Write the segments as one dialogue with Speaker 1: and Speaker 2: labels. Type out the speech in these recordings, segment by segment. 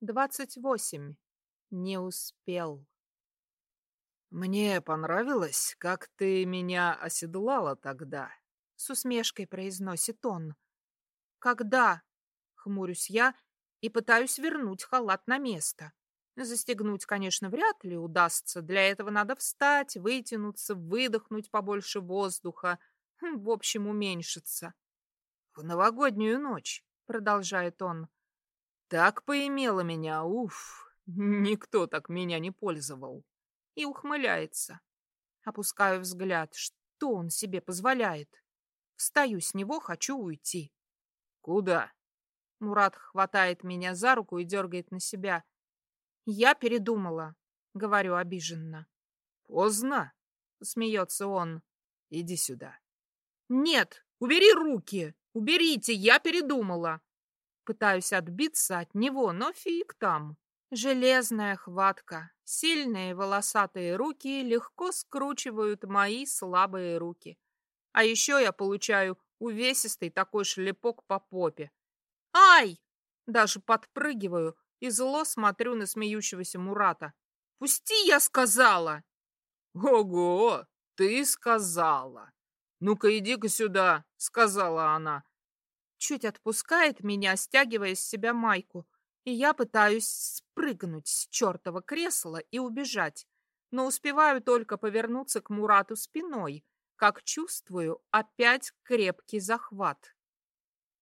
Speaker 1: Двадцать восемь. Не успел.
Speaker 2: «Мне понравилось, как ты меня оседлала тогда», —
Speaker 1: с усмешкой произносит он. «Когда?» — хмурюсь я и пытаюсь вернуть халат на место. Застегнуть, конечно, вряд ли удастся. Для этого надо встать, вытянуться, выдохнуть побольше воздуха. Хм, в общем, уменьшиться.
Speaker 2: «В новогоднюю ночь», — продолжает он. «Так поимело меня, уф, никто так меня не пользовал».
Speaker 1: И ухмыляется. Опускаю взгляд. Что он себе позволяет? Встаю с него, хочу уйти.
Speaker 2: «Куда?»
Speaker 1: Мурат хватает меня за руку и дергает на себя. «Я передумала», — говорю обиженно.
Speaker 2: «Поздно», —
Speaker 1: смеется он.
Speaker 2: «Иди сюда».
Speaker 1: «Нет, убери руки! Уберите, я передумала!» Пытаюсь отбиться от него, но фиг там. Железная хватка, сильные волосатые руки легко скручивают мои слабые руки. А еще я получаю увесистый такой шлепок по попе. «Ай!» Даже подпрыгиваю и зло смотрю на смеющегося Мурата. «Пусти, я сказала!»
Speaker 2: «Ого! Ты сказала!» «Ну-ка, иди-ка сюда!» — сказала она.
Speaker 1: Чуть отпускает меня, стягивая с себя майку, и я пытаюсь спрыгнуть с чертова кресла и убежать, но успеваю только повернуться к Мурату спиной, как чувствую опять крепкий захват.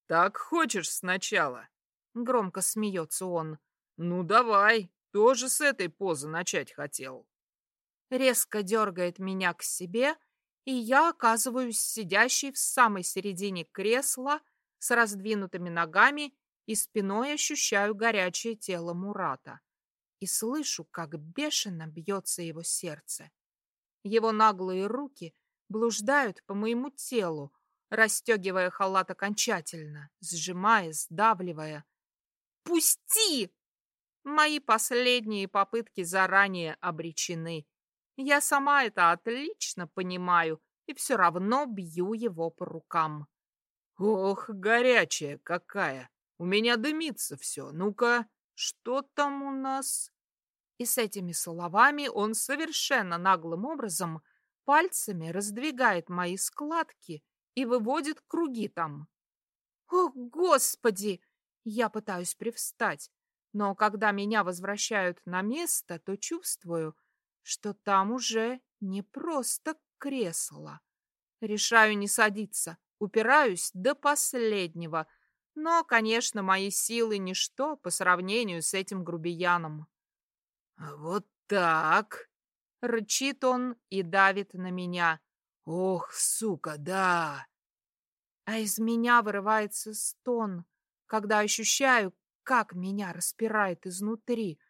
Speaker 2: «Так хочешь сначала?»
Speaker 1: — громко смеется он.
Speaker 2: «Ну давай, тоже с этой позы начать хотел».
Speaker 1: Резко дергает меня к себе, и я оказываюсь сидящей в самой середине кресла с раздвинутыми ногами и спиной ощущаю горячее тело Мурата. И слышу, как бешено бьется его сердце. Его наглые руки блуждают по моему телу, расстегивая халат окончательно, сжимая, сдавливая. «Пусти!» Мои последние попытки заранее обречены. Я сама это отлично понимаю и все равно бью его по рукам.
Speaker 2: «Ох, горячая какая! У меня дымится все. Ну-ка, что там у нас?»
Speaker 1: И с этими словами он совершенно наглым образом пальцами раздвигает мои складки и выводит круги там. «О, Господи!» Я пытаюсь привстать, но когда меня возвращают на место, то чувствую, что там уже не просто кресло. Решаю не садиться, упираюсь до последнего, но, конечно, мои силы ничто по сравнению с этим грубияном.
Speaker 2: «Вот так!»
Speaker 1: — рычит он и давит на меня.
Speaker 2: «Ох, сука, да!»
Speaker 1: А из меня вырывается стон, когда ощущаю, как меня распирает изнутри.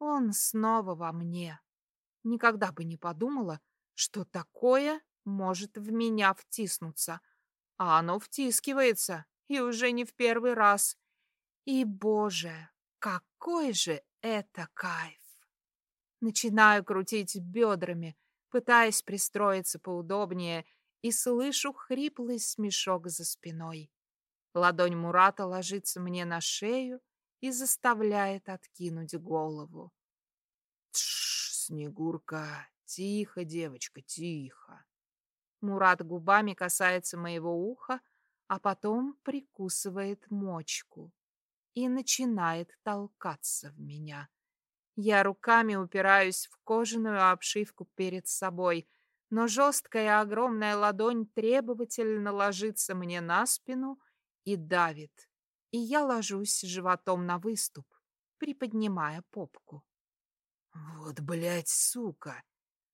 Speaker 1: Он снова во мне. Никогда бы не подумала, что такое может в меня втиснуться. А оно втискивается, и уже не в первый раз. И, боже, какой же это кайф! Начинаю крутить бедрами, пытаясь пристроиться поудобнее, и слышу хриплый смешок за спиной. Ладонь Мурата ложится мне на шею и заставляет откинуть голову.
Speaker 2: Тш, Снегурка, тихо, девочка, тихо.
Speaker 1: Мурат губами касается моего уха, а потом прикусывает мочку и начинает толкаться в меня. Я руками упираюсь в кожаную обшивку перед собой, но жесткая огромная ладонь требовательно ложится мне на спину и давит, и я ложусь животом на выступ, приподнимая попку.
Speaker 2: «Вот, блядь, сука!»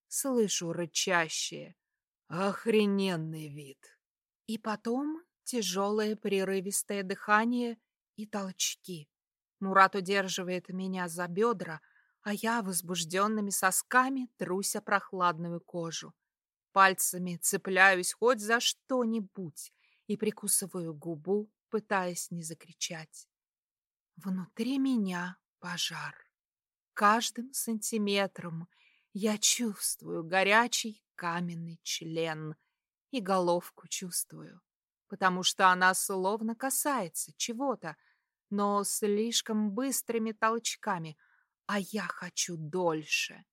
Speaker 1: Слышу рычащее.
Speaker 2: «Охрененный вид!»
Speaker 1: И потом тяжелое прерывистое дыхание и толчки. Мурат удерживает меня за бедра, а я возбужденными сосками трусь о прохладную кожу. Пальцами цепляюсь хоть за что-нибудь, и прикусываю губу, пытаясь не закричать. Внутри меня пожар. Каждым сантиметром я чувствую горячий каменный член и головку чувствую, потому что она словно касается чего-то, но слишком быстрыми толчками, а я хочу дольше.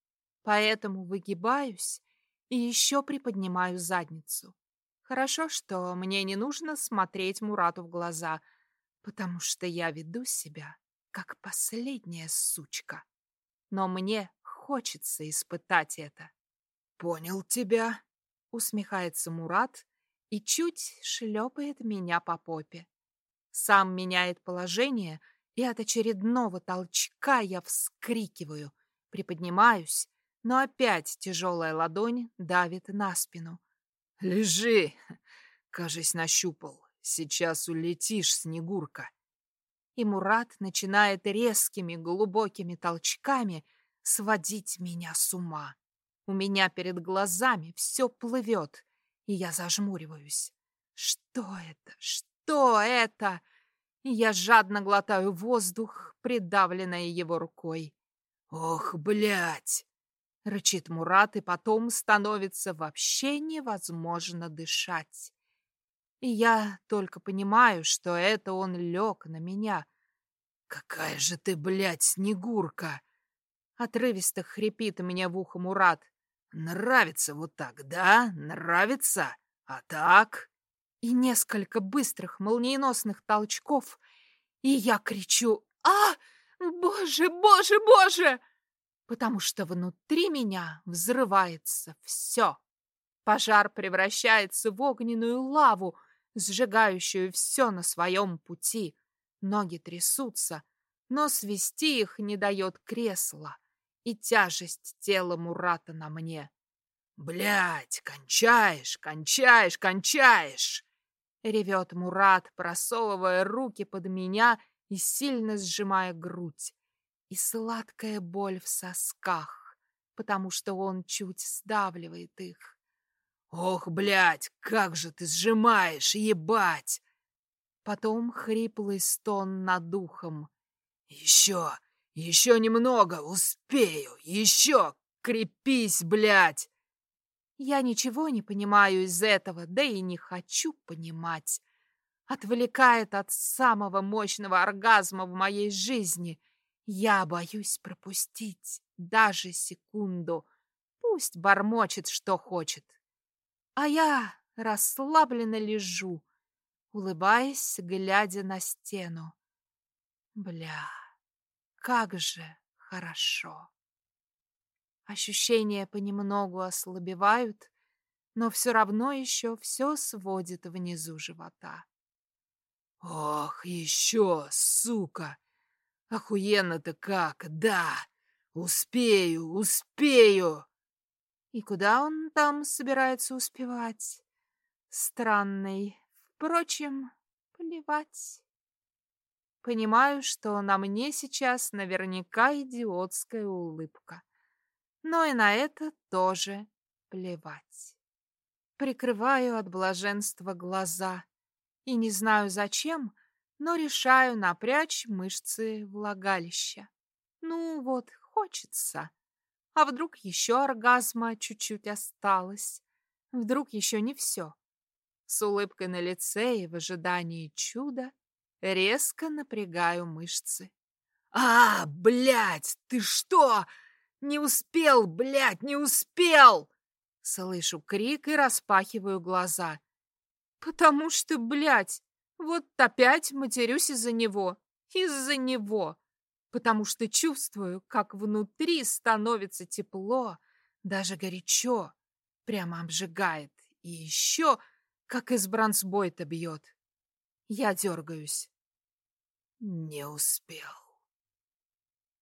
Speaker 1: Поэтому выгибаюсь и еще приподнимаю задницу. Хорошо, что мне не нужно смотреть Мурату в глаза, потому что я веду себя как последняя сучка. Но мне хочется испытать это.
Speaker 2: «Понял тебя», — усмехается Мурат
Speaker 1: и чуть шлепает меня по попе. Сам меняет положение, и от очередного толчка я вскрикиваю, приподнимаюсь, но опять тяжелая ладонь давит на спину.
Speaker 2: «Лежи!» — кажись, нащупал. «Сейчас улетишь, Снегурка!»
Speaker 1: И Мурат начинает резкими глубокими толчками сводить меня с ума. У меня перед глазами все плывет, и я зажмуриваюсь. Что это? Что это? Я жадно глотаю воздух, придавленный его рукой.
Speaker 2: «Ох, блядь!»
Speaker 1: — рычит Мурат, и потом становится вообще невозможно дышать. И я только понимаю, что это он лег на меня.
Speaker 2: «Какая же ты, блядь, снегурка!»
Speaker 1: Отрывисто хрипит меня в ухо Мурат.
Speaker 2: Нравится вот так, да? Нравится? А так?
Speaker 1: И несколько быстрых молниеносных толчков, и я кричу «А! Боже, боже, боже!» Потому что внутри меня взрывается все. Пожар превращается в огненную лаву, сжигающую все на своем пути. Ноги трясутся, но свести их не дает кресло и тяжесть тела Мурата на мне.
Speaker 2: Блять, кончаешь, кончаешь, кончаешь!»
Speaker 1: Ревет Мурат, просовывая руки под меня и сильно сжимая грудь. И сладкая боль в сосках, потому что он чуть сдавливает их.
Speaker 2: «Ох, блядь, как же ты сжимаешь, ебать!»
Speaker 1: Потом хриплый стон над духом.
Speaker 2: «Еще, еще немного, успею, еще, крепись, блядь!»
Speaker 1: Я ничего не понимаю из этого, да и не хочу понимать. Отвлекает от самого мощного оргазма в моей жизни. Я боюсь пропустить даже секунду. Пусть бормочет, что хочет. А я расслабленно лежу, улыбаясь, глядя на стену. Бля... Как же хорошо! Ощущения понемногу ослабевают, но все равно еще все сводит внизу живота.
Speaker 2: «Ох, еще, сука! Охуенно-то как, да! Успею, успею!»
Speaker 1: И куда он там собирается успевать? Странный. Впрочем, плевать. Понимаю, что на мне сейчас наверняка идиотская улыбка. Но и на это тоже плевать. Прикрываю от блаженства глаза и не знаю зачем, но решаю напрячь мышцы влагалища. Ну вот, хочется. А вдруг еще оргазма чуть-чуть осталось? Вдруг еще не все? С улыбкой на лице и в ожидании чуда Резко напрягаю мышцы.
Speaker 2: «А, блядь, ты что? Не успел, блядь, не успел!»
Speaker 1: Слышу крик и распахиваю глаза. «Потому что, блядь, вот опять матерюсь из-за него. Из-за него. Потому что чувствую, как внутри становится тепло, даже горячо. Прямо обжигает. И еще, как из бронзбойта бьет. Я дергаюсь.
Speaker 2: Не успел.